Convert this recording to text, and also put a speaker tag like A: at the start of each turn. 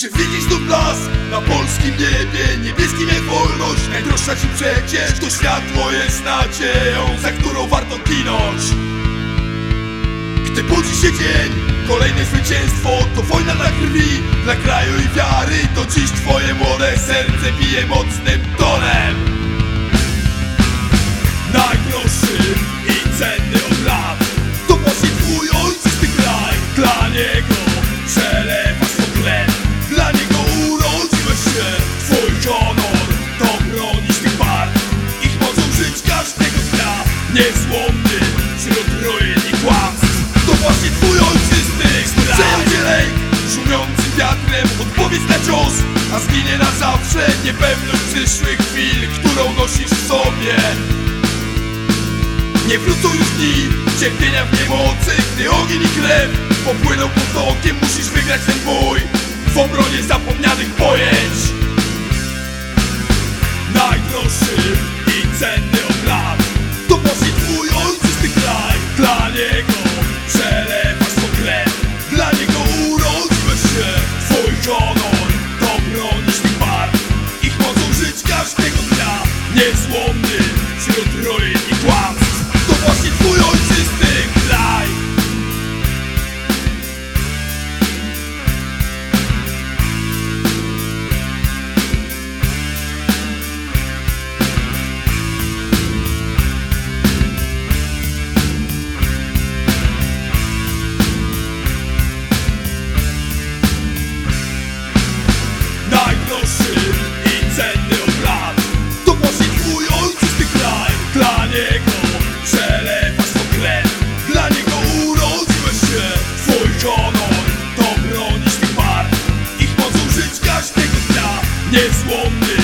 A: Czy widzisz tu blask? Na polskim niebie Niebieskim jak wolność. Najdroższa ci przecież to światło jest nadzieją Za którą warto ginąć. Gdy budzi się dzień Kolejne zwycięstwo to wojna na krwi Dla kraju i wiary. To dziś twoje młode serce bije mocnym tonem wiatrem Odpowiedz na cios, a zginie na zawsze Niepewność przyszłych chwil, którą nosisz w sobie. Nie wrócą już dni cierpienia w niemocy Gdy ogień i krew popłyną potokiem Musisz wygrać ten bój w obronie zapomnianych pojęć. Najdroższy i cenny dog Niezłomny